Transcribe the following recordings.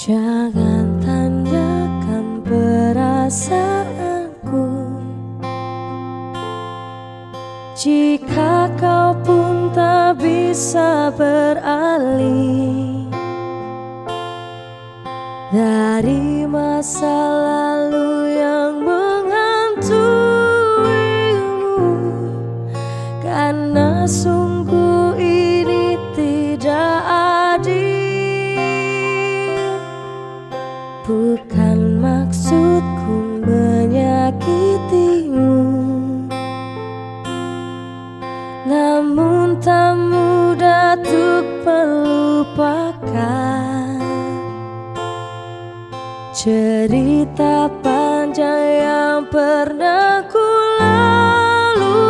Jangan tanyakan perasaanku. Jika kau pun tak bisa beralih Dari masa Bukan maksudku menyakitimu. Namun tak mudah untuk melupakan Cerita panjang yang pernah ku lalui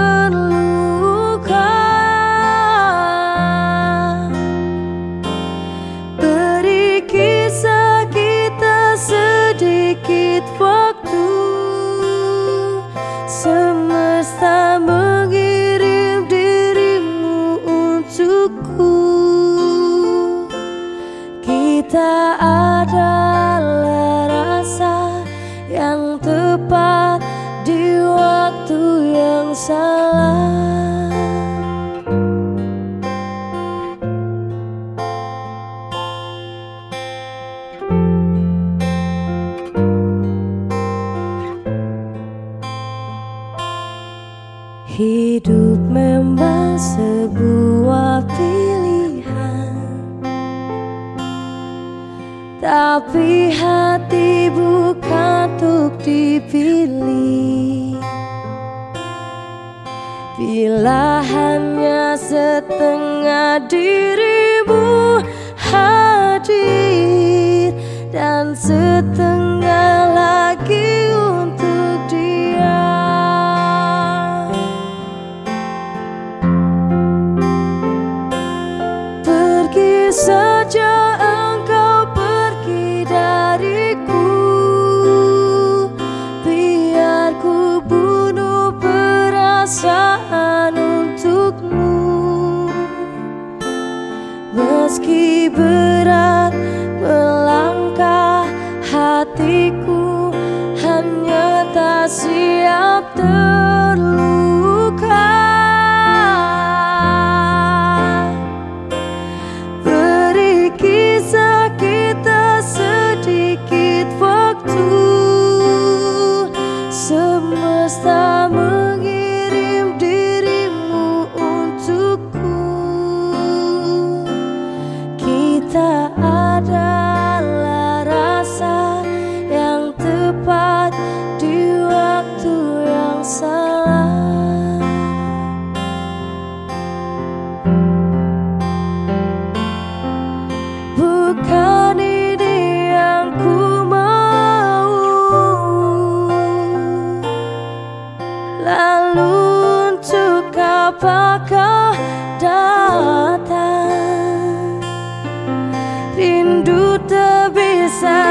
Kita adalah rasa yang tepat di waktu yang salah. Hidup memang sebuah pilihan Tapi hati bukan untuk dipilih. Bila hanya setengah dirimu hadir Dan setengah siap terluka tak